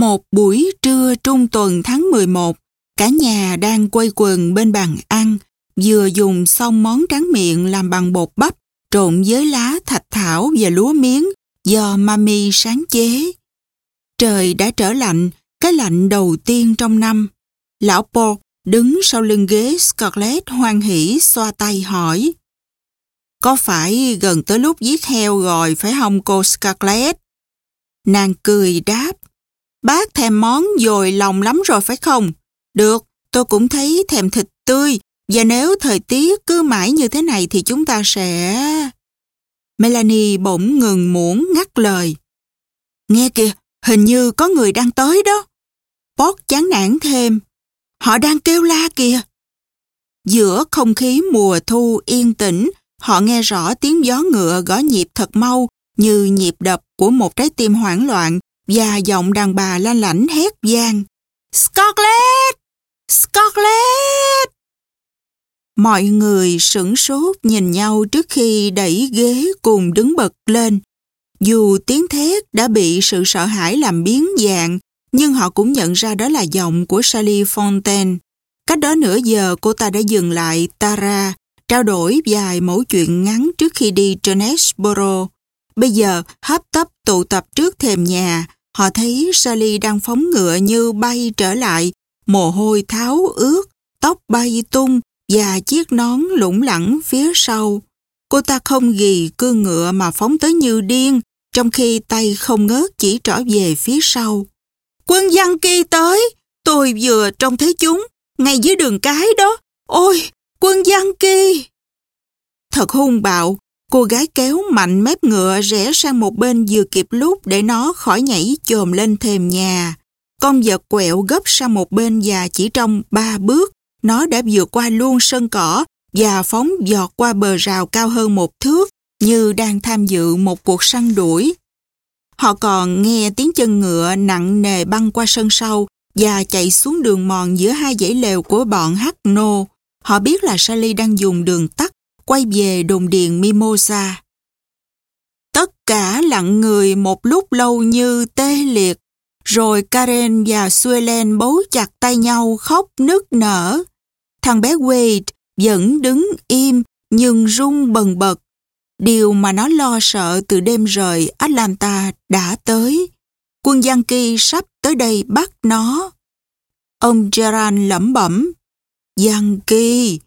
Một buổi trưa trung tuần tháng 11, cả nhà đang quây quần bên bàn ăn, vừa dùng xong món tráng miệng làm bằng bột bắp trộn với lá thạch thảo và lúa miếng do mami sáng chế. Trời đã trở lạnh, cái lạnh đầu tiên trong năm. Lão Paul đứng sau lưng ghế Scarlett hoan hỉ xoa tay hỏi. Có phải gần tới lúc giết heo rồi phải không cô Scarlett? Nàng cười đáp. Bác thèm món dồi lòng lắm rồi phải không? Được, tôi cũng thấy thèm thịt tươi và nếu thời tiết cứ mãi như thế này thì chúng ta sẽ... Melanie bỗng ngừng muỗng ngắt lời. Nghe kìa, hình như có người đang tới đó. Port chán nản thêm. Họ đang kêu la kìa. Giữa không khí mùa thu yên tĩnh, họ nghe rõ tiếng gió ngựa gõ nhịp thật mau như nhịp đập của một trái tim hoảng loạn và giọng đàn bà lanh lảnh hét vang. Scarlett! Scarlett! Mọi người sửng sốt nhìn nhau trước khi đẩy ghế cùng đứng bật lên. Dù tiếng thét đã bị sự sợ hãi làm biến dạng, nhưng họ cũng nhận ra đó là giọng của Sally Fontaine. Cách đó nửa giờ cô ta đã dừng lại Tara, trao đổi vài mẫu chuyện ngắn trước khi đi Jonesboro. Bây giờ hấp tấp tụ tập trước thềm nhà, họ thấy Sally đang phóng ngựa như bay trở lại, mồ hôi tháo ướt, tóc bay tung và chiếc nón lủng lẳng phía sau. Cô ta không ghi cương ngựa mà phóng tới như điên, trong khi tay không ngớt chỉ trở về phía sau. Quân dân kỳ tới, tôi vừa trông thấy chúng, ngay dưới đường cái đó. Ôi, quân dân kỳ! Thật hung bạo, cô gái kéo mạnh mép ngựa rẽ sang một bên vừa kịp lúc để nó khỏi nhảy chồm lên thềm nhà. Con vật quẹo gấp sang một bên và chỉ trong ba bước, nó đã vượt qua luôn sân cỏ và phóng giọt qua bờ rào cao hơn một thước như đang tham dự một cuộc săn đuổi. Họ còn nghe tiếng chân ngựa nặng nề băng qua sân sau và chạy xuống đường mòn giữa hai dãy lều của bọn Hắc Nô. Họ biết là Sally đang dùng đường tắt quay về đồn điền Mimosa. Tất cả lặng người một lúc lâu như tê liệt, rồi Karen và Suelen bấu chặt tay nhau khóc nức nở. Thằng bé Wade vẫn đứng im nhưng run bần bật. Điều mà nó lo sợ từ đêm rời Atlanta đã tới. Quân Giang Kỳ sắp tới đây bắt nó. Ông Gerard lẩm bẩm. Giang Kỳ,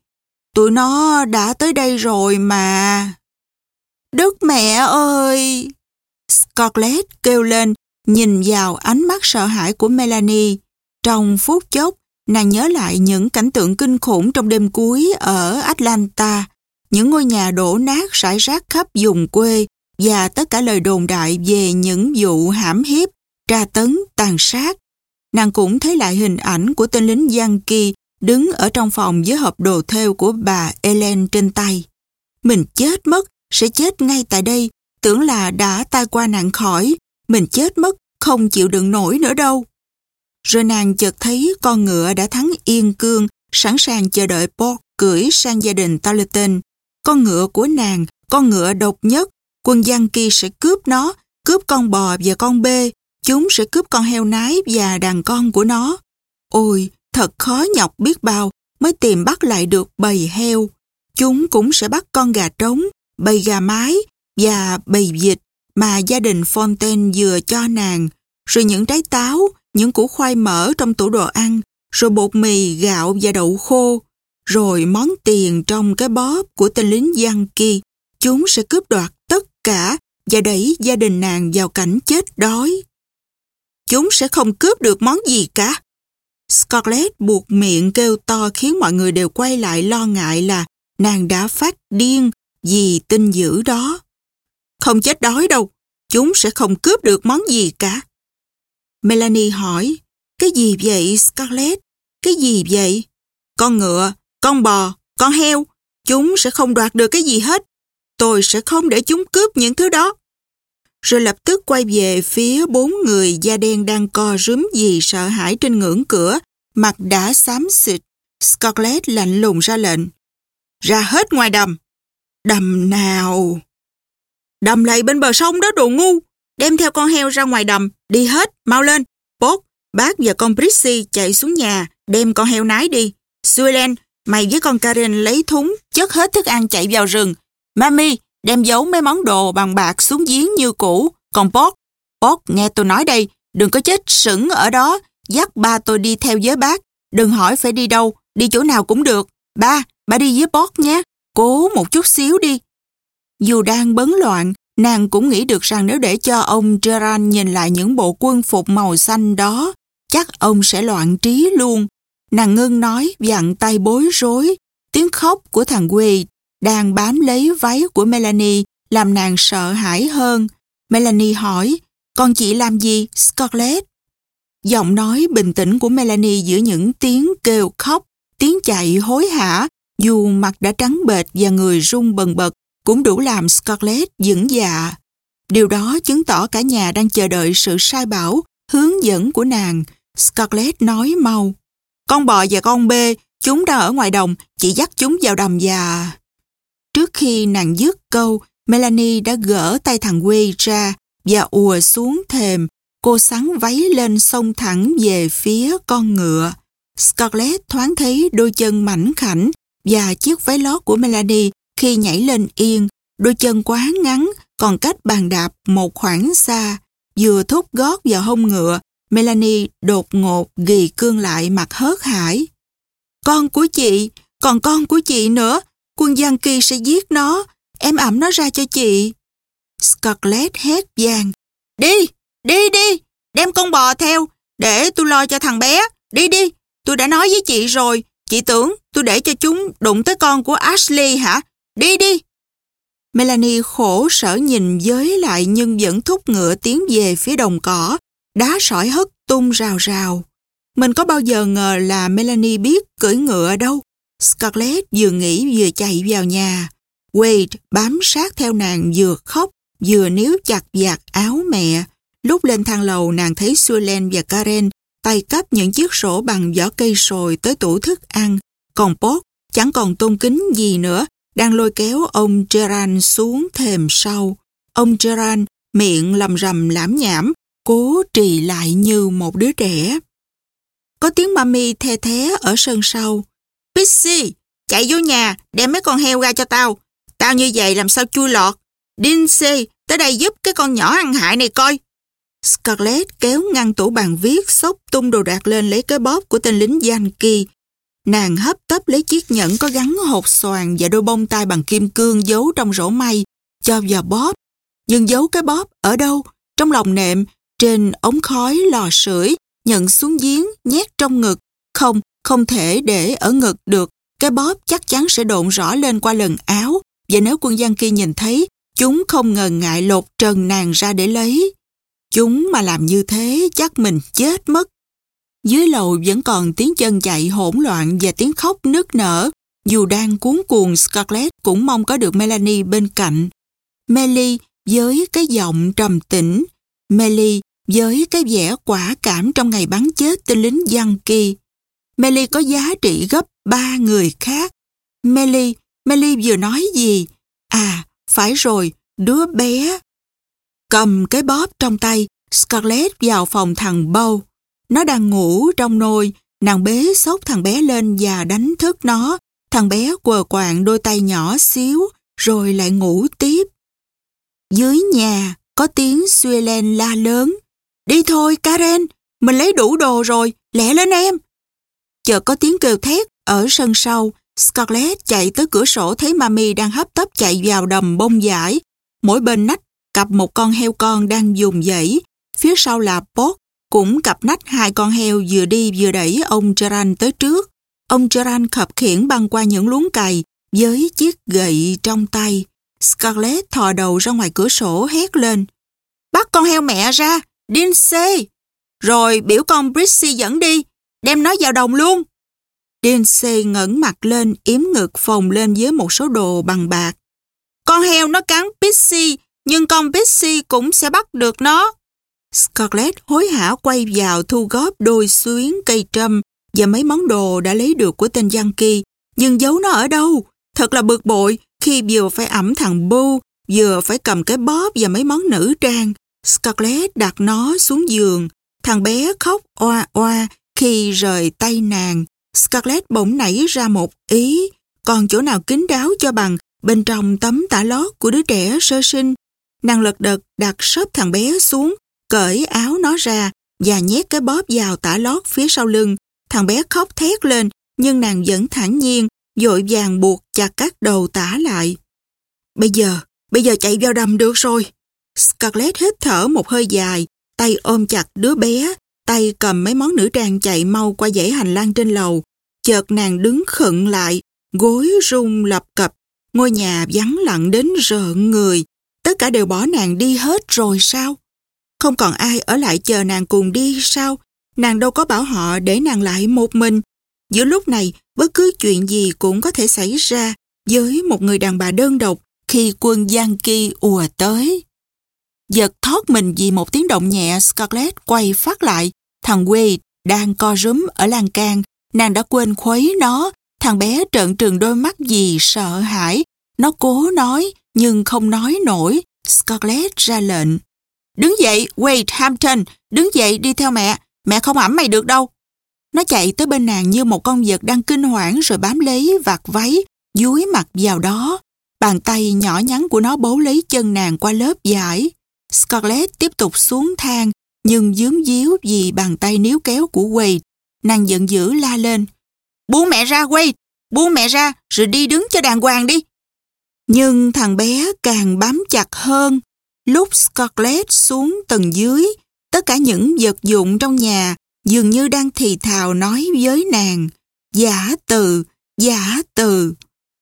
tụi nó đã tới đây rồi mà. Đức mẹ ơi! Scarlett kêu lên, nhìn vào ánh mắt sợ hãi của Melanie. Trong phút chốc, Nàng nhớ lại những cảnh tượng kinh khủng trong đêm cuối ở Atlanta, những ngôi nhà đổ nát rải rác khắp vùng quê và tất cả lời đồn đại về những vụ hãm hiếp, tra tấn, tàn sát. Nàng cũng thấy lại hình ảnh của tên lính Giang Kỳ đứng ở trong phòng với hộp đồ theo của bà Ellen trên tay. Mình chết mất, sẽ chết ngay tại đây, tưởng là đã tai qua nạn khỏi. Mình chết mất, không chịu đựng nổi nữa đâu. Rồi nàng chợt thấy con ngựa đã thắng yên cương, sẵn sàng chờ đợi Paul cưỡi sang gia đình Tarleton. Con ngựa của nàng, con ngựa độc nhất, quân Yankee sẽ cướp nó, cướp con bò và con bê, chúng sẽ cướp con heo nái và đàn con của nó. Ôi, thật khó nhọc biết bao mới tìm bắt lại được bầy heo. Chúng cũng sẽ bắt con gà trống, bầy gà mái và bầy vịt mà gia đình Fontaine vừa cho nàng, rồi những trái táo, những củ khoai mỡ trong tủ đồ ăn, rồi bột mì, gạo và đậu khô, rồi món tiền trong cái bóp của tên lính Yankee. Chúng sẽ cướp đoạt tất cả và đẩy gia đình nàng vào cảnh chết đói. Chúng sẽ không cướp được món gì cả. Scarlett buộc miệng kêu to khiến mọi người đều quay lại lo ngại là nàng đã phát điên vì tin dữ đó. Không chết đói đâu, chúng sẽ không cướp được món gì cả. Melanie hỏi, cái gì vậy Scarlett? Cái gì vậy? Con ngựa, con bò, con heo, chúng sẽ không đoạt được cái gì hết. Tôi sẽ không để chúng cướp những thứ đó. Rồi lập tức quay về phía bốn người da đen đang co rúm gì sợ hãi trên ngưỡng cửa, mặt đã xám xịt. Scarlett lạnh lùng ra lệnh. Ra hết ngoài đầm. Đầm nào? Đầm lại bên bờ sông đó đồ ngu. Đem theo con heo ra ngoài đầm, đi hết, mau lên. Bốt, bác và con Prissy chạy xuống nhà, đem con heo nái đi. Suelen, mày với con Karen lấy thúng, chất hết thức ăn chạy vào rừng. Mami, đem giấu mấy món đồ bằng bạc xuống giếng như cũ. Còn Bót, Bót nghe tôi nói đây, đừng có chết sững ở đó, dắt ba tôi đi theo với bác. Đừng hỏi phải đi đâu, đi chỗ nào cũng được. Ba, ba đi với Bót nhé, cố một chút xíu đi. Dù đang bấn loạn, nàng cũng nghĩ được rằng nếu để cho ông Gerard nhìn lại những bộ quân phục màu xanh đó, chắc ông sẽ loạn trí luôn. Nàng ngưng nói, dặn tay bối rối. Tiếng khóc của thằng Wade đang bám lấy váy của Melanie làm nàng sợ hãi hơn. Melanie hỏi, con chị làm gì, Scarlett? Giọng nói bình tĩnh của Melanie giữa những tiếng kêu khóc, tiếng chạy hối hả, dù mặt đã trắng bệch và người run bần bật, cũng đủ làm Scarlett dững dạ. Điều đó chứng tỏ cả nhà đang chờ đợi sự sai bảo, hướng dẫn của nàng. Scarlett nói mau. Con bò và con bê, chúng đang ở ngoài đồng, chị dắt chúng vào đầm và... Trước khi nàng dứt câu, Melanie đã gỡ tay thằng quê ra và ùa xuống thềm. Cô sắn váy lên sông thẳng về phía con ngựa. Scarlett thoáng thấy đôi chân mảnh khảnh và chiếc váy lót của Melanie khi nhảy lên yên. Đôi chân quá ngắn, còn cách bàn đạp một khoảng xa. Vừa thúc gót vào hông ngựa, Melanie đột ngột ghi cương lại mặt hớt hải. Con của chị, còn con của chị nữa, quân Giang Kỳ sẽ giết nó, em ẩm nó ra cho chị. Scarlett hét vàng. Đi, đi đi, đem con bò theo, để tôi lo cho thằng bé. Đi đi, tôi đã nói với chị rồi, chị tưởng tôi để cho chúng đụng tới con của Ashley hả? Đi đi. Melanie khổ sở nhìn giới lại nhưng vẫn thúc ngựa tiến về phía đồng cỏ, đá sỏi hất tung rào rào. Mình có bao giờ ngờ là Melanie biết cưỡi ngựa đâu. Scarlett vừa nghĩ vừa chạy vào nhà. Wade bám sát theo nàng vừa khóc, vừa níu chặt vạt áo mẹ. Lúc lên thang lầu nàng thấy Suelen và Karen tay cắp những chiếc sổ bằng vỏ cây sồi tới tủ thức ăn. Còn Pot chẳng còn tôn kính gì nữa, đang lôi kéo ông Gerard xuống thềm sau. Ông Gerard miệng lầm rầm lãm nhảm, cố trì lại như một đứa trẻ. Có tiếng mami the thế ở sân sau. Pixie, chạy vô nhà, đem mấy con heo ra cho tao. Tao như vậy làm sao chui lọt. Dincy, tới đây giúp cái con nhỏ ăn hại này coi. Scarlett kéo ngăn tủ bàn viết, xốc tung đồ đạc lên lấy cái bóp của tên lính Yankee. Nàng hấp tấp lấy chiếc nhẫn có gắn hột xoàn và đôi bông tai bằng kim cương giấu trong rổ may, cho vào bóp. Nhưng giấu cái bóp ở đâu? Trong lòng nệm, trên ống khói lò sưởi, nhận xuống giếng, nhét trong ngực. Không, không thể để ở ngực được. Cái bóp chắc chắn sẽ độn rõ lên qua lần áo. Và nếu quân gian kia nhìn thấy, chúng không ngần ngại lột trần nàng ra để lấy. Chúng mà làm như thế chắc mình chết mất. Dưới lầu vẫn còn tiếng chân chạy hỗn loạn và tiếng khóc nức nở. Dù đang cuốn cuồng Scarlett cũng mong có được Melanie bên cạnh. Melly với cái giọng trầm tĩnh. Melly với cái vẻ quả cảm trong ngày bắn chết tên lính Yankee. Melly có giá trị gấp ba người khác. Melly, Melly vừa nói gì? À, phải rồi, đứa bé. Cầm cái bóp trong tay, Scarlett vào phòng thằng Bow. Nó đang ngủ trong nôi, nàng bế xốc thằng bé lên và đánh thức nó. Thằng bé quờ quạng đôi tay nhỏ xíu, rồi lại ngủ tiếp. Dưới nhà, có tiếng Suelen la lớn. Đi thôi, Karen, mình lấy đủ đồ rồi, lẹ lên em. Chợt có tiếng kêu thét ở sân sau. Scarlett chạy tới cửa sổ thấy Mami đang hấp tấp chạy vào đầm bông giải. Mỗi bên nách cặp một con heo con đang dùng dãy. Phía sau là Pot cũng cặp nách hai con heo vừa đi vừa đẩy ông Geran tới trước. Ông Geran khập khiển băng qua những luống cày với chiếc gậy trong tay. Scarlett thò đầu ra ngoài cửa sổ hét lên. Bắt con heo mẹ ra, Dinsey. Rồi biểu con Brissy dẫn đi, đem nó vào đồng luôn. Dinsey ngẩng mặt lên, yếm ngực phồng lên dưới một số đồ bằng bạc. Con heo nó cắn Pixie, nhưng con Pixie cũng sẽ bắt được nó. Scarlett hối hả quay vào thu góp đôi xuyến cây trâm và mấy món đồ đã lấy được của tên Yankee. Nhưng giấu nó ở đâu? Thật là bực bội khi vừa phải ẩm thằng Boo, vừa phải cầm cái bóp và mấy món nữ trang. Scarlett đặt nó xuống giường. Thằng bé khóc oa oa khi rời tay nàng. Scarlett bỗng nảy ra một ý, còn chỗ nào kín đáo cho bằng bên trong tấm tả lót của đứa trẻ sơ sinh. Nàng lật đật đặt sớp thằng bé xuống, cởi áo nó ra và nhét cái bóp vào tả lót phía sau lưng. Thằng bé khóc thét lên, nhưng nàng vẫn thản nhiên, dội vàng buộc chặt các đầu tả lại. Bây giờ, bây giờ chạy vào đầm được rồi. Scarlett hít thở một hơi dài, tay ôm chặt đứa bé, tay cầm mấy món nữ trang chạy mau qua dãy hành lang trên lầu. Chợt nàng đứng khựng lại, gối rung lập cập, ngôi nhà vắng lặng đến rợn người. Tất cả đều bỏ nàng đi hết rồi sao? Không còn ai ở lại chờ nàng cùng đi sao? Nàng đâu có bảo họ để nàng lại một mình. Giữa lúc này, bất cứ chuyện gì cũng có thể xảy ra với một người đàn bà đơn độc khi quân Giang Kỳ ùa tới. Giật thoát mình vì một tiếng động nhẹ, Scarlett quay phát lại. Thằng Wade đang co rúm ở lan can. Nàng đã quên khuấy nó. Thằng bé trợn trừng đôi mắt vì sợ hãi. Nó cố nói, nhưng không nói nổi. Scarlett ra lệnh. Đứng dậy, Wade Hampton, đứng dậy đi theo mẹ. Mẹ không ẩm mày được đâu. Nó chạy tới bên nàng như một con vật đang kinh hoảng rồi bám lấy vạt váy, dúi mặt vào đó. Bàn tay nhỏ nhắn của nó bấu lấy chân nàng qua lớp vải. Scarlett tiếp tục xuống thang, nhưng dướng díu vì bàn tay níu kéo của Wade. Nàng giận dữ la lên. Buông mẹ ra Wade, buông mẹ ra rồi đi đứng cho đàng hoàng đi. Nhưng thằng bé càng bám chặt hơn. Lúc Scarlett xuống tầng dưới, tất cả những vật dụng trong nhà dường như đang thì thào nói với nàng. Giả từ, giả từ.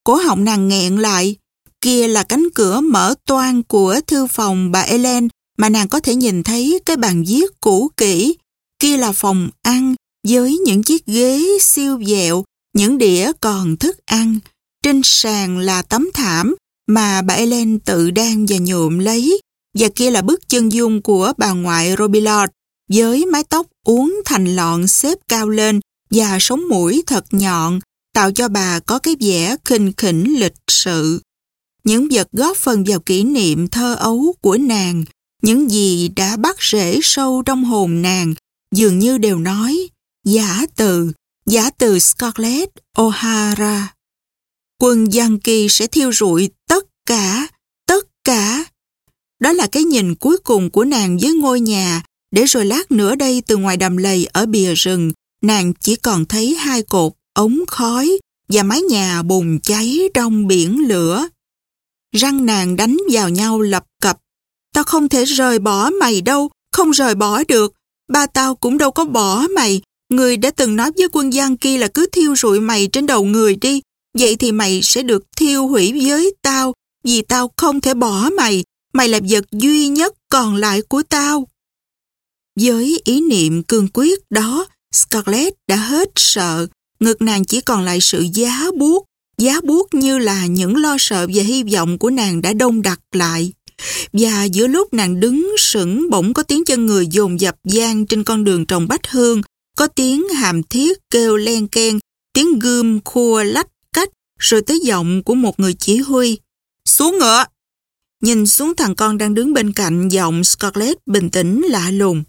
Cổ họng nàng nghẹn lại. Kia là cánh cửa mở toan của thư phòng bà Ellen mà nàng có thể nhìn thấy cái bàn viết cũ kỹ. Kia là phòng ăn với những chiếc ghế siêu dẹo, những đĩa còn thức ăn. Trên sàn là tấm thảm mà bà Ellen tự đang và nhuộm lấy. Và kia là bức chân dung của bà ngoại Robillard với mái tóc uốn thành lọn xếp cao lên và sống mũi thật nhọn, tạo cho bà có cái vẻ khinh khỉnh lịch sự. Những vật góp phần vào kỷ niệm thơ ấu của nàng, những gì đã bắt rễ sâu trong hồn nàng, dường như đều nói giả từ, giả từ Scarlett O'Hara. Quân Yankee sẽ thiêu rụi tất cả, tất cả. Đó là cái nhìn cuối cùng của nàng với ngôi nhà để rồi lát nữa đây từ ngoài đầm lầy ở bìa rừng, nàng chỉ còn thấy hai cột, ống khói và mái nhà bùng cháy trong biển lửa. Răng nàng đánh vào nhau lập cập. Tao không thể rời bỏ mày đâu, không rời bỏ được. Ba tao cũng đâu có bỏ mày. Người đã từng nói với quân Giang kia là cứ thiêu rụi mày trên đầu người đi. Vậy thì mày sẽ được thiêu hủy với tao, vì tao không thể bỏ mày. Mày là vật duy nhất còn lại của tao. Với ý niệm cương quyết đó, Scarlett đã hết sợ, ngực nàng chỉ còn lại sự giá buốt, giá buốt như là những lo sợ và hy vọng của nàng đã đông đặc lại. Và giữa lúc nàng đứng sững bỗng có tiếng chân người dồn dập gian trên con đường trồng bách hương, có tiếng hàm thiết kêu len ken, tiếng gươm khua lách cách, rồi tới giọng của một người chỉ huy. Xuống ngựa! Nhìn xuống thằng con đang đứng bên cạnh giọng Scarlett bình tĩnh lạ lùng.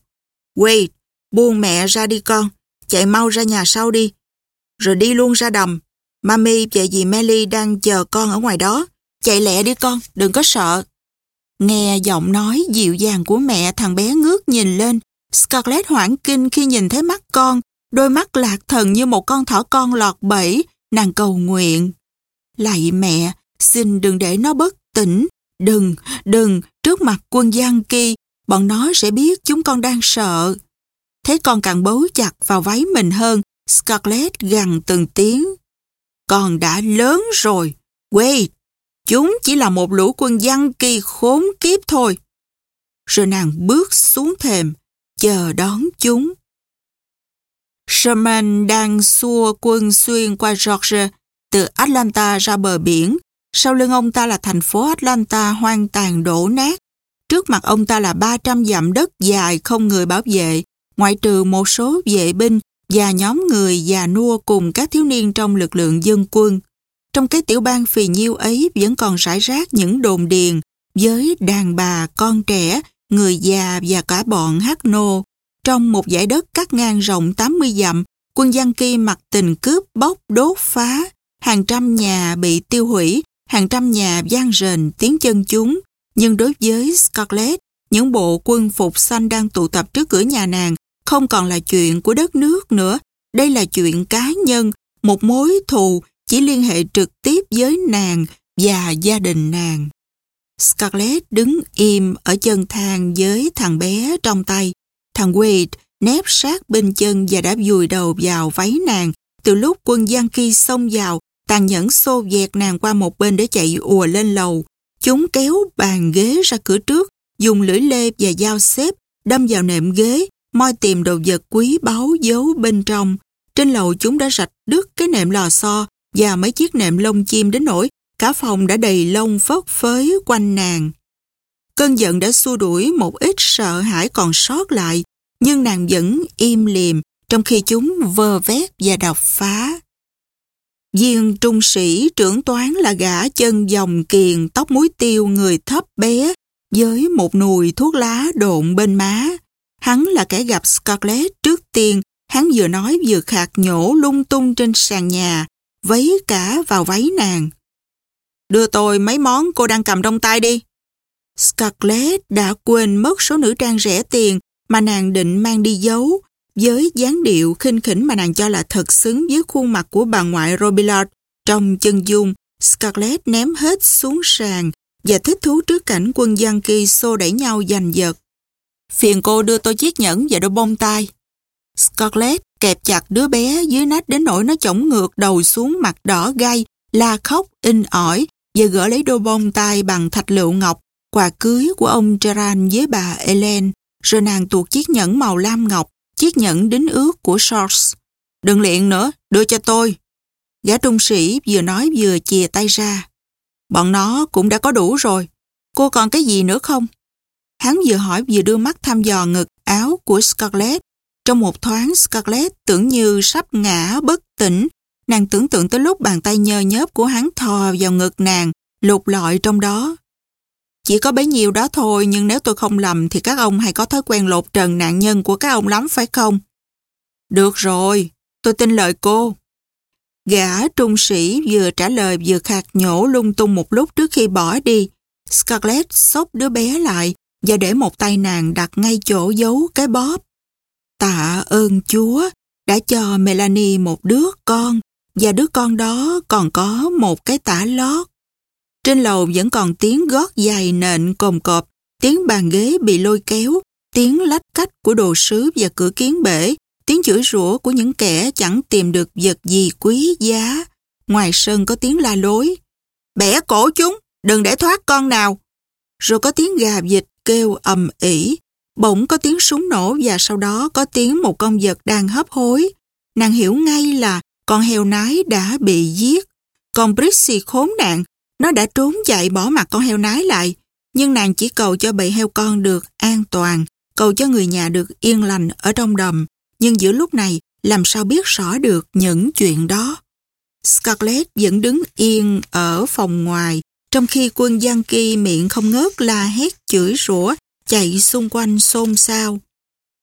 Wade, buông mẹ ra đi con, chạy mau ra nhà sau đi. Rồi đi luôn ra đầm. Mami và dì Melly đang chờ con ở ngoài đó. Chạy lẹ đi con, đừng có sợ. Nghe giọng nói dịu dàng của mẹ thằng bé ngước nhìn lên. Scarlett hoảng kinh khi nhìn thấy mắt con, đôi mắt lạc thần như một con thỏ con lọt bẫy, nàng cầu nguyện. Lạy mẹ, xin đừng để nó bất tỉnh. Đừng, đừng, trước mặt quân Giang Kỳ, bọn nó sẽ biết chúng con đang sợ. Thấy con càng bấu chặt vào váy mình hơn, Scarlett gằn từng tiếng. Con đã lớn rồi. Wait, chúng chỉ là một lũ quân dân kỳ khốn kiếp thôi. Rồi nàng bước xuống thềm, chờ đón chúng. Sherman đang xua quân xuyên qua Georgia từ Atlanta ra bờ biển. Sau lưng ông ta là thành phố Atlanta hoang tàn đổ nát. Trước mặt ông ta là 300 dặm đất dài không người bảo vệ, ngoại trừ một số vệ binh và nhóm người già nua cùng các thiếu niên trong lực lượng dân quân. Trong cái tiểu bang phì nhiêu ấy vẫn còn rải rác những đồn điền với đàn bà, con trẻ, người già và cả bọn hát nô. Trong một giải đất cắt ngang rộng 80 dặm, quân Yankee mặc tình cướp bóc đốt phá, hàng trăm nhà bị tiêu hủy, hàng trăm nhà gian rền tiếng chân chúng. Nhưng đối với Scarlett, những bộ quân phục xanh đang tụ tập trước cửa nhà nàng không còn là chuyện của đất nước nữa. Đây là chuyện cá nhân, một mối thù chỉ liên hệ trực tiếp với nàng và gia đình nàng. Scarlett đứng im ở chân thang với thằng bé trong tay. Thằng Wade nép sát bên chân và đã vùi đầu vào váy nàng. Từ lúc quân Giang Kỳ xông vào, tàn nhẫn xô dẹt nàng qua một bên để chạy ùa lên lầu. Chúng kéo bàn ghế ra cửa trước, dùng lưỡi lê và dao xếp, đâm vào nệm ghế, moi tìm đồ vật quý báu giấu bên trong. Trên lầu chúng đã rạch đứt cái nệm lò xo và mấy chiếc nệm lông chim đến nỗi cả phòng đã đầy lông phớt phới quanh nàng. Cơn giận đã xua đuổi một ít sợ hãi còn sót lại, nhưng nàng vẫn im liềm trong khi chúng vơ vét và đập phá. Viên trung sĩ trưởng toán là gã chân dòng kiền tóc muối tiêu người thấp bé với một nùi thuốc lá độn bên má. Hắn là kẻ gặp Scarlett trước tiên, hắn vừa nói vừa khạc nhổ lung tung trên sàn nhà, vấy cả vào váy nàng. Đưa tôi mấy món cô đang cầm trong tay đi. Scarlett đã quên mất số nữ trang rẻ tiền mà nàng định mang đi giấu với dáng điệu khinh khỉnh mà nàng cho là thật xứng với khuôn mặt của bà ngoại Robillard. Trong chân dung, Scarlett ném hết xuống sàn và thích thú trước cảnh quân Yankee xô đẩy nhau giành giật. Phiền cô đưa tôi chiếc nhẫn và đôi bông tai. Scarlett kẹp chặt đứa bé dưới nách đến nỗi nó chổng ngược đầu xuống mặt đỏ gai, la khóc, in ỏi và gỡ lấy đôi bông tai bằng thạch lựu ngọc, quà cưới của ông Gerard với bà Ellen, rồi nàng tuột chiếc nhẫn màu lam ngọc, chiếc nhẫn đính ước của Shorts. Đừng liện nữa, đưa cho tôi. Gã trung sĩ vừa nói vừa chìa tay ra. Bọn nó cũng đã có đủ rồi. Cô còn cái gì nữa không? Hắn vừa hỏi vừa đưa mắt thăm dò ngực áo của Scarlett. Trong một thoáng Scarlett tưởng như sắp ngã bất tỉnh. Nàng tưởng tượng tới lúc bàn tay nhơ nhớp của hắn thò vào ngực nàng, lục lọi trong đó. Chỉ có bấy nhiêu đó thôi nhưng nếu tôi không lầm thì các ông hay có thói quen lột trần nạn nhân của các ông lắm phải không? Được rồi, tôi tin lời cô. Gã trung sĩ vừa trả lời vừa khạc nhổ lung tung một lúc trước khi bỏ đi. Scarlett xốc đứa bé lại và để một tay nàng đặt ngay chỗ giấu cái bóp. Tạ ơn Chúa đã cho Melanie một đứa con và đứa con đó còn có một cái tả lót. Trên lầu vẫn còn tiếng gót dài nện cồm cọp, tiếng bàn ghế bị lôi kéo, tiếng lách cách của đồ sứ và cửa kiến bể, tiếng chửi rủa của những kẻ chẳng tìm được vật gì quý giá. Ngoài sân có tiếng la lối. Bẻ cổ chúng, đừng để thoát con nào. Rồi có tiếng gà vịt kêu ầm ỉ. Bỗng có tiếng súng nổ và sau đó có tiếng một con vật đang hấp hối. Nàng hiểu ngay là con heo nái đã bị giết. Còn Brixie khốn nạn, nó đã trốn chạy bỏ mặt con heo nái lại. Nhưng nàng chỉ cầu cho bầy heo con được an toàn, cầu cho người nhà được yên lành ở trong đầm. Nhưng giữa lúc này, làm sao biết rõ được những chuyện đó? Scarlett vẫn đứng yên ở phòng ngoài, trong khi quân Giang Kỳ miệng không ngớt la hét chửi rủa, chạy xung quanh xôn xao.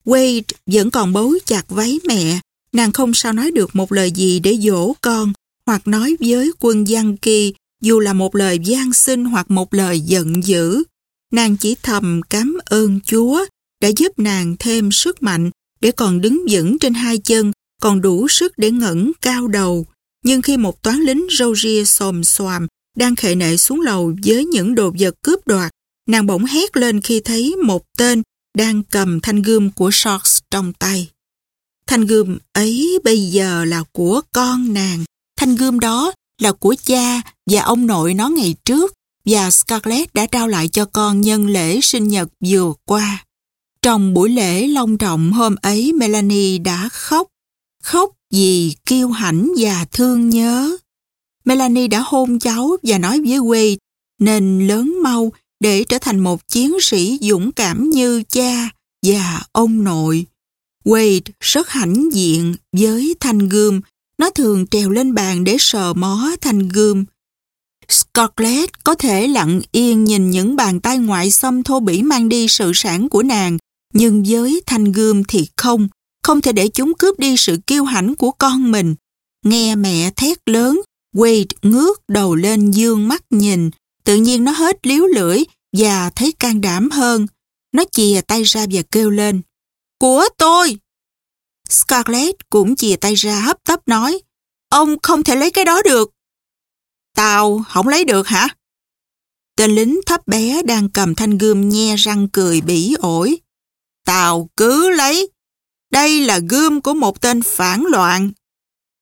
Wade vẫn còn bấu chặt váy mẹ, nàng không sao nói được một lời gì để dỗ con, hoặc nói với quân Giang Kỳ dù là một lời gian xin hoặc một lời giận dữ. Nàng chỉ thầm cảm ơn Chúa đã giúp nàng thêm sức mạnh để còn đứng vững trên hai chân, còn đủ sức để ngẩng cao đầu. Nhưng khi một toán lính râu ria xòm xoàm đang khệ nệ xuống lầu với những đồ vật cướp đoạt, nàng bỗng hét lên khi thấy một tên đang cầm thanh gươm của Sharks trong tay. Thanh gươm ấy bây giờ là của con nàng. Thanh gươm đó là của cha và ông nội nó ngày trước và Scarlett đã trao lại cho con nhân lễ sinh nhật vừa qua. Trong buổi lễ long trọng hôm ấy Melanie đã khóc. Khóc vì kiêu hãnh và thương nhớ. Melanie đã hôn cháu và nói với Wade nên lớn mau để trở thành một chiến sĩ dũng cảm như cha và ông nội. Wade rất hãnh diện với thanh gươm, nó thường trèo lên bàn để sờ mó thanh gươm. Scarlett có thể lặng yên nhìn những bàn tay ngoại xâm thô bỉ mang đi sự sản của nàng Nhưng với thanh gươm thì không, không thể để chúng cướp đi sự kiêu hãnh của con mình. Nghe mẹ thét lớn, Wade ngước đầu lên dương mắt nhìn, tự nhiên nó hết liếu lưỡi và thấy can đảm hơn. Nó chìa tay ra và kêu lên, Của tôi! Scarlett cũng chìa tay ra hấp tấp nói, Ông không thể lấy cái đó được. Tao không lấy được hả? Tên lính thấp bé đang cầm thanh gươm nhe răng cười bỉ ổi. Tao cứ lấy. Đây là gươm của một tên phản loạn.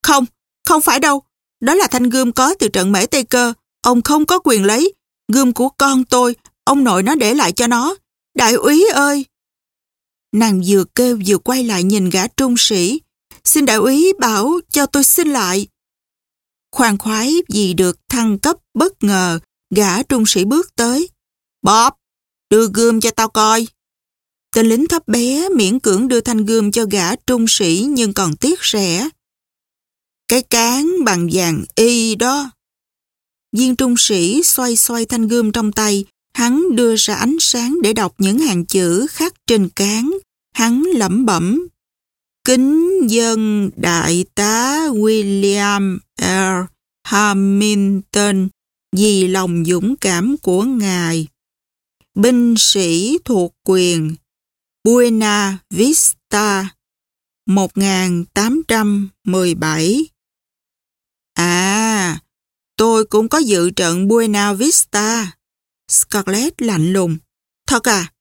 Không, không phải đâu. Đó là thanh gươm có từ trận mễ Tây Cơ. Ông không có quyền lấy. Gươm của con tôi, ông nội nó để lại cho nó. Đại úy ơi! Nàng vừa kêu vừa quay lại nhìn gã trung sĩ. Xin đại úy bảo cho tôi xin lại. Khoan khoái vì được thăng cấp bất ngờ, gã trung sĩ bước tới. Bob, đưa gươm cho tao coi. Tên lính thấp bé miễn cưỡng đưa thanh gươm cho gã trung sĩ nhưng còn tiếc rẻ. Cái cán bằng vàng y đó. Viên trung sĩ xoay xoay thanh gươm trong tay, hắn đưa ra ánh sáng để đọc những hàng chữ khắc trên cán. Hắn lẩm bẩm. Kính dân đại tá William R. Hamilton vì lòng dũng cảm của ngài. Binh sĩ thuộc quyền Buena Vista 1817 À, tôi cũng có dự trận Buena Vista. Scarlett lạnh lùng. Thật à?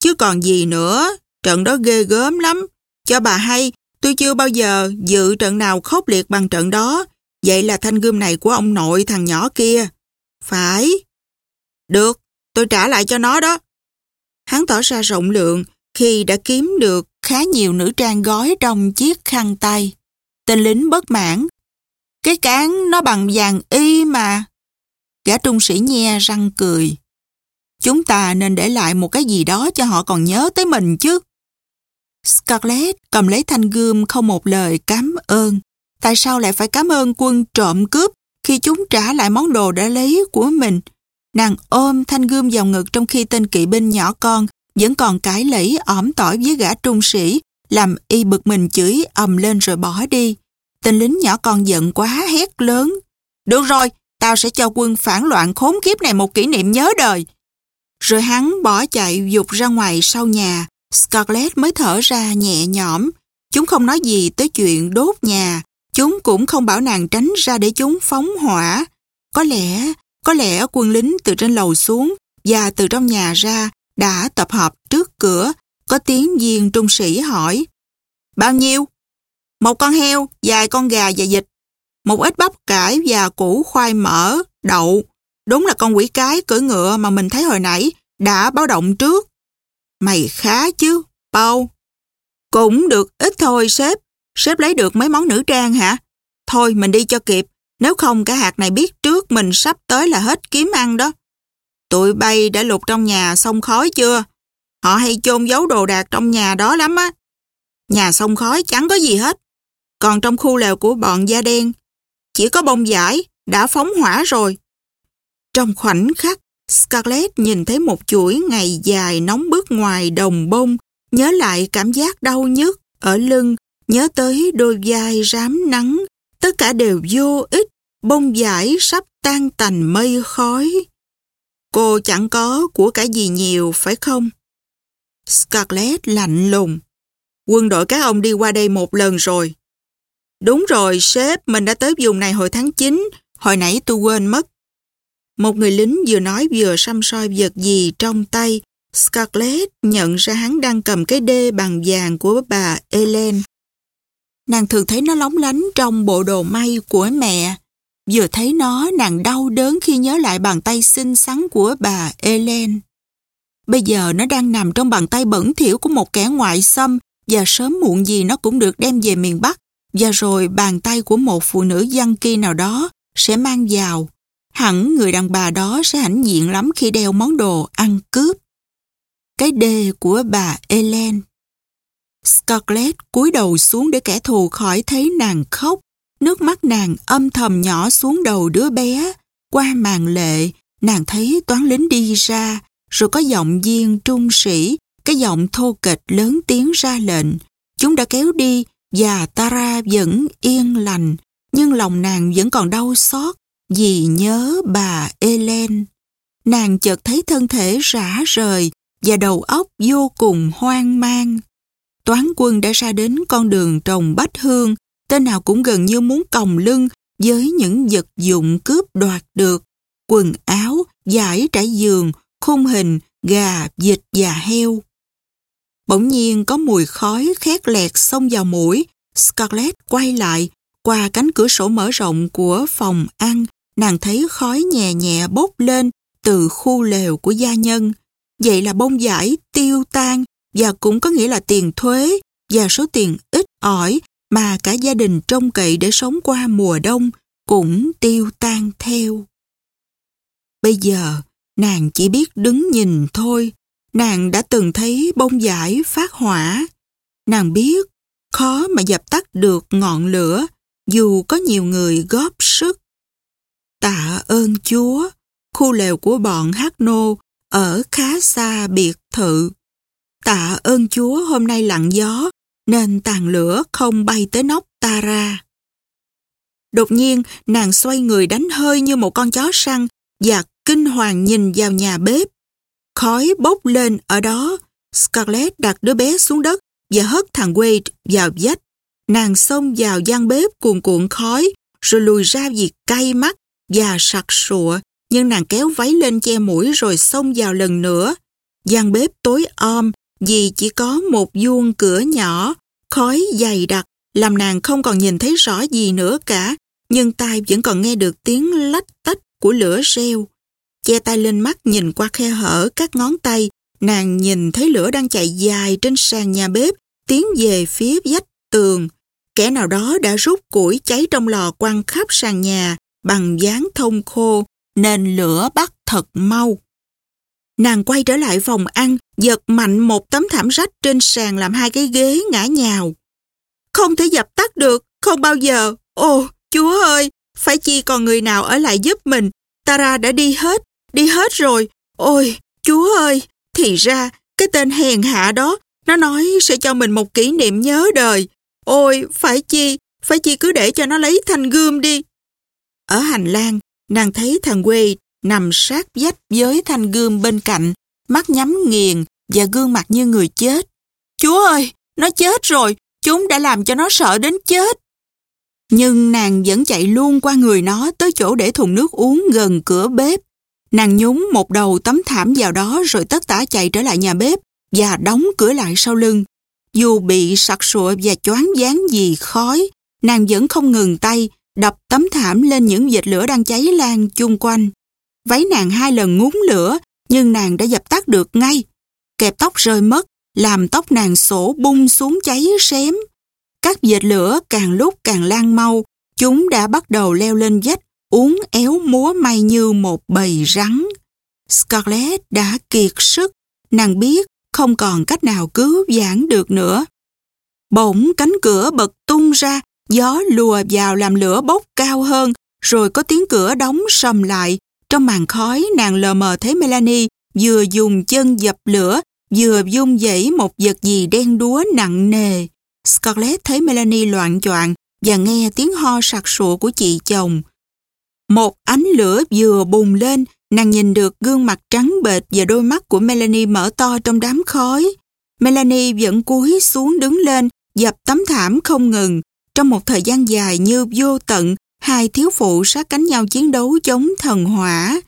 Chứ còn gì nữa, trận đó ghê gớm lắm. Cho bà hay, tôi chưa bao giờ dự trận nào khốc liệt bằng trận đó. Vậy là thanh gươm này của ông nội thằng nhỏ kia. Phải. Được, tôi trả lại cho nó đó. Hắn tỏ ra rộng lượng khi đã kiếm được khá nhiều nữ trang gói trong chiếc khăn tay. Tên lính bất mãn. Cái cán nó bằng vàng y mà. Gã trung sĩ nhe răng cười. Chúng ta nên để lại một cái gì đó cho họ còn nhớ tới mình chứ. Scarlett cầm lấy thanh gươm không một lời cảm ơn. Tại sao lại phải cảm ơn quân trộm cướp khi chúng trả lại món đồ đã lấy của mình? Nàng ôm thanh gươm vào ngực trong khi tên kỵ binh nhỏ con vẫn còn cãi lẫy ỏm tỏi với gã trung sĩ, làm y bực mình chửi ầm lên rồi bỏ đi. Tên lính nhỏ con giận quá hét lớn. Được rồi, tao sẽ cho quân phản loạn khốn kiếp này một kỷ niệm nhớ đời. Rồi hắn bỏ chạy dục ra ngoài sau nhà, Scarlett mới thở ra nhẹ nhõm. Chúng không nói gì tới chuyện đốt nhà, chúng cũng không bảo nàng tránh ra để chúng phóng hỏa. Có lẽ, có lẽ quân lính từ trên lầu xuống và từ trong nhà ra đã tập hợp trước cửa, có tiếng viên trung sĩ hỏi. Bao nhiêu? Một con heo, vài con gà và vịt, một ít bắp cải và củ khoai mỡ, đậu. Đúng là con quỷ cái cưỡi ngựa mà mình thấy hồi nãy, đã báo động trước. Mày khá chứ, bao. Cũng được ít thôi sếp. Sếp lấy được mấy món nữ trang hả? Thôi mình đi cho kịp. Nếu không cả hạt này biết trước mình sắp tới là hết kiếm ăn đó. Tụi bay đã lục trong nhà xong khói chưa? Họ hay chôn giấu đồ đạc trong nhà đó lắm á. Nhà xong khói chẳng có gì hết. Còn trong khu lều của bọn da đen, chỉ có bông giải, đã phóng hỏa rồi. Trong khoảnh khắc, Scarlett nhìn thấy một chuỗi ngày dài nóng bức ngoài đồng bông, nhớ lại cảm giác đau nhức ở lưng, nhớ tới đôi vai rám nắng, tất cả đều vô ích, bông giải sắp tan tành mây khói. Cô chẳng có của cả gì nhiều, phải không? Scarlett lạnh lùng. Quân đội các ông đi qua đây một lần rồi. Đúng rồi, sếp, mình đã tới vùng này hồi tháng 9, hồi nãy tôi quên mất. Một người lính vừa nói vừa xăm soi vật gì trong tay. Scarlett nhận ra hắn đang cầm cái đê bằng vàng của bà Ellen. Nàng thường thấy nó lóng lánh trong bộ đồ may của mẹ. Vừa thấy nó, nàng đau đớn khi nhớ lại bàn tay xinh xắn của bà Ellen. Bây giờ nó đang nằm trong bàn tay bẩn thỉu của một kẻ ngoại xâm và sớm muộn gì nó cũng được đem về miền Bắc và rồi bàn tay của một phụ nữ dân kia nào đó sẽ mang vào. Hẳn người đàn bà đó sẽ hãnh diện lắm khi đeo món đồ ăn cướp. Cái đê của bà Ellen. Scarlett cúi đầu xuống để kẻ thù khỏi thấy nàng khóc. Nước mắt nàng âm thầm nhỏ xuống đầu đứa bé. Qua màn lệ, nàng thấy toán lính đi ra, rồi có giọng viên trung sĩ cái giọng thô kịch lớn tiếng ra lệnh. Chúng đã kéo đi và Tara vẫn yên lành, nhưng lòng nàng vẫn còn đau xót vì nhớ bà Elen. Nàng chợt thấy thân thể rã rời và đầu óc vô cùng hoang mang. Toán quân đã ra đến con đường trồng bách hương, tên nào cũng gần như muốn còng lưng với những vật dụng cướp đoạt được. Quần áo, giải trải giường, khung hình, gà, vịt và heo. Bỗng nhiên có mùi khói khét lẹt xông vào mũi. Scarlett quay lại, qua cánh cửa sổ mở rộng của phòng ăn, nàng thấy khói nhẹ nhẹ bốc lên từ khu lều của gia nhân. Vậy là bông giải tiêu tan và cũng có nghĩa là tiền thuế và số tiền ít ỏi mà cả gia đình trông cậy để sống qua mùa đông cũng tiêu tan theo. Bây giờ, nàng chỉ biết đứng nhìn thôi. Nàng đã từng thấy bông giải phát hỏa. Nàng biết khó mà dập tắt được ngọn lửa dù có nhiều người góp sức. Tạ ơn Chúa, khu lều của bọn hát nô ở khá xa biệt thự. Tạ ơn Chúa hôm nay lặng gió nên tàn lửa không bay tới nóc ta ra. Đột nhiên, nàng xoay người đánh hơi như một con chó săn và kinh hoàng nhìn vào nhà bếp. Khói bốc lên ở đó, Scarlett đặt đứa bé xuống đất và hất thằng Wade vào vách. Nàng xông vào gian bếp cuồn cuộn khói, rồi lùi ra vì cay mắt và sặc sụa, nhưng nàng kéo váy lên che mũi rồi xông vào lần nữa. gian bếp tối om vì chỉ có một vuông cửa nhỏ, khói dày đặc, làm nàng không còn nhìn thấy rõ gì nữa cả, nhưng tai vẫn còn nghe được tiếng lách tách của lửa reo. Che tay lên mắt nhìn qua khe hở các ngón tay, nàng nhìn thấy lửa đang chạy dài trên sàn nhà bếp, tiến về phía vách tường. Kẻ nào đó đã rút củi cháy trong lò quăng khắp sàn nhà bằng dáng thông khô, nên lửa bắt thật mau. Nàng quay trở lại phòng ăn, giật mạnh một tấm thảm rách trên sàn làm hai cái ghế ngã nhào. Không thể dập tắt được, không bao giờ. Ồ, Chúa ơi, phải chi còn người nào ở lại giúp mình. Tara đã đi hết, đi hết rồi. Ôi, Chúa ơi, thì ra cái tên hèn hạ đó, nó nói sẽ cho mình một kỷ niệm nhớ đời. Ôi, phải chi, phải chi cứ để cho nó lấy thanh gươm đi. Ở hành lang, nàng thấy thằng quê nằm sát vách với thanh gươm bên cạnh, mắt nhắm nghiền và gương mặt như người chết. Chúa ơi, nó chết rồi, chúng đã làm cho nó sợ đến chết. Nhưng nàng vẫn chạy luôn qua người nó tới chỗ để thùng nước uống gần cửa bếp. Nàng nhúng một đầu tấm thảm vào đó rồi tất tả chạy trở lại nhà bếp và đóng cửa lại sau lưng. Dù bị sặc sụa và choáng dáng vì khói, nàng vẫn không ngừng tay, đập tấm thảm lên những vệt lửa đang cháy lan chung quanh. Váy nàng hai lần ngúng lửa, nhưng nàng đã dập tắt được ngay. Kẹp tóc rơi mất, làm tóc nàng sổ bung xuống cháy xém. Các vệt lửa càng lúc càng lan mau, chúng đã bắt đầu leo lên vách, uốn éo múa may như một bầy rắn. Scarlett đã kiệt sức, nàng biết không còn cách nào cứu vãn được nữa. Bỗng cánh cửa bật tung ra, gió lùa vào làm lửa bốc cao hơn, rồi có tiếng cửa đóng sầm lại. Trong màn khói, nàng lờ mờ thấy Melanie vừa dùng chân dập lửa, vừa dung dãy một vật gì đen đúa nặng nề. Scarlett thấy Melanie loạn choạng và nghe tiếng ho sặc sụa của chị chồng. Một ánh lửa vừa bùng lên, nàng nhìn được gương mặt trắng bệch và đôi mắt của Melanie mở to trong đám khói. Melanie vẫn cúi xuống đứng lên, dập tấm thảm không ngừng. Trong một thời gian dài như vô tận, hai thiếu phụ sát cánh nhau chiến đấu chống thần hỏa.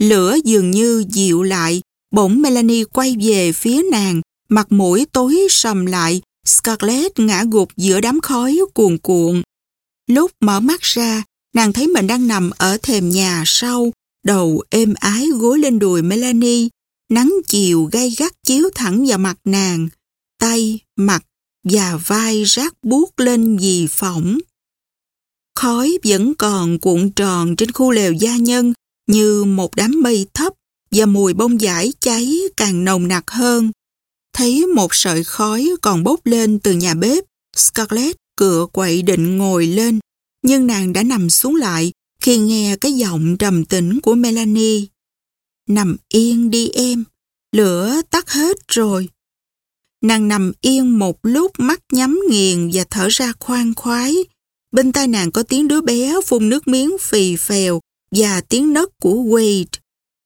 Lửa dường như dịu lại, bỗng Melanie quay về phía nàng, mặt mũi tối sầm lại, Scarlett ngã gục giữa đám khói cuồn cuộn. Lúc mở mắt ra, nàng thấy mình đang nằm ở thềm nhà sau, đầu êm ái gối lên đùi Melanie. Nắng chiều gay gắt chiếu thẳng vào mặt nàng, tay, mặt và vai rác buốt lên vì phỏng. Khói vẫn còn cuộn tròn trên khu lều gia nhân như một đám mây thấp và mùi bông giải cháy càng nồng nặc hơn. Thấy một sợi khói còn bốc lên từ nhà bếp, Scarlett cửa quậy định ngồi lên, nhưng nàng đã nằm xuống lại khi nghe cái giọng trầm tĩnh của Melanie. Nằm yên đi em, lửa tắt hết rồi. Nàng nằm yên một lúc mắt nhắm nghiền và thở ra khoan khoái. Bên tai nàng có tiếng đứa bé phun nước miếng phì phèo và tiếng nấc của Wade.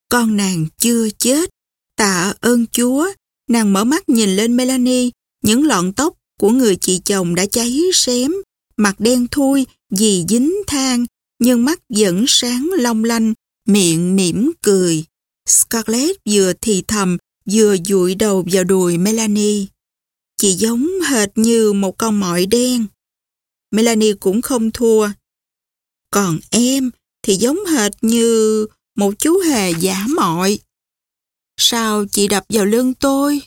Con nàng chưa chết. Tạ ơn Chúa. Nàng mở mắt nhìn lên Melanie. Những lọn tóc của người chị chồng đã cháy xém. Mặt đen thui vì dính than. Nhưng mắt vẫn sáng long lanh. Miệng mỉm cười. Scarlett vừa thì thầm, vừa dụi đầu vào đùi Melanie. Chị giống hệt như một con mọi đen. Melanie cũng không thua. Còn em thì giống hệt như một chú hề giả mọi. Sao chị đập vào lưng tôi?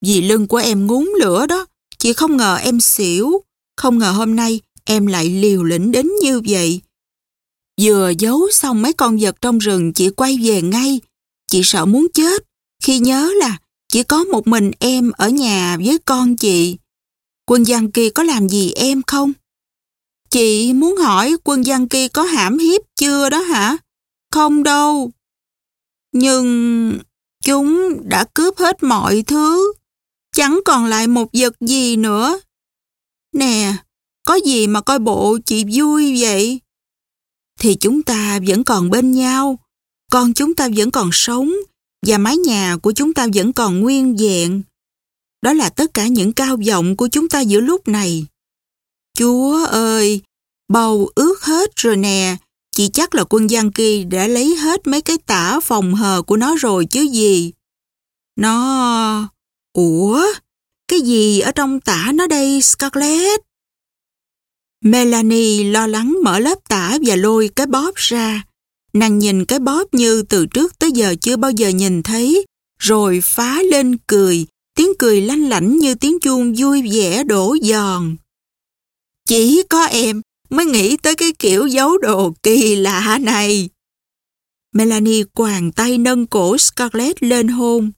Vì lưng của em ngúng lửa đó. Chị không ngờ em xỉu. Không ngờ hôm nay em lại liều lĩnh đến như vậy. Vừa giấu xong mấy con vật trong rừng chị quay về ngay. Chị sợ muốn chết khi nhớ là chỉ có một mình em ở nhà với con chị. Quân Giang Kỳ có làm gì em không? Chị muốn hỏi quân Giang Kỳ có hãm hiếp chưa đó hả? Không đâu. Nhưng chúng đã cướp hết mọi thứ. Chẳng còn lại một vật gì nữa. Nè, có gì mà coi bộ chị vui vậy? Thì chúng ta vẫn còn bên nhau. Con chúng ta vẫn còn sống và mái nhà của chúng ta vẫn còn nguyên vẹn. Đó là tất cả những cao vọng của chúng ta giữa lúc này. Chúa ơi, bầu ướt hết rồi nè, chị chắc là quân Giang Kỳ đã lấy hết mấy cái tả phòng hờ của nó rồi chứ gì. Nó... Ủa? Cái gì ở trong tả nó đây Scarlett? Melanie lo lắng mở lớp tả và lôi cái bóp ra. Nàng nhìn cái bóp như từ trước tới giờ chưa bao giờ nhìn thấy, rồi phá lên cười, tiếng cười lanh lảnh như tiếng chuông vui vẻ đổ giòn. Chỉ có em mới nghĩ tới cái kiểu giấu đồ kỳ lạ này. Melanie quàng tay nâng cổ Scarlett lên hôn.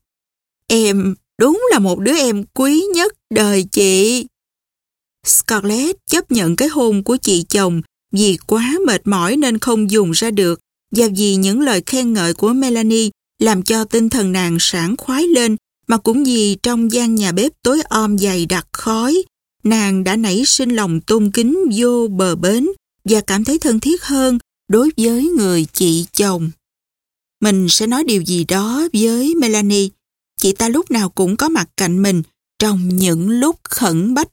Em đúng là một đứa em quý nhất đời chị. Scarlett chấp nhận cái hôn của chị chồng vì quá mệt mỏi nên không dùng ra được, và vì những lời khen ngợi của Melanie làm cho tinh thần nàng sảng khoái lên, mà cũng vì trong gian nhà bếp tối om dày đặc khói, nàng đã nảy sinh lòng tôn kính vô bờ bến và cảm thấy thân thiết hơn đối với người chị chồng. Mình sẽ nói điều gì đó với Melanie. Chị ta lúc nào cũng có mặt cạnh mình trong những lúc khẩn bách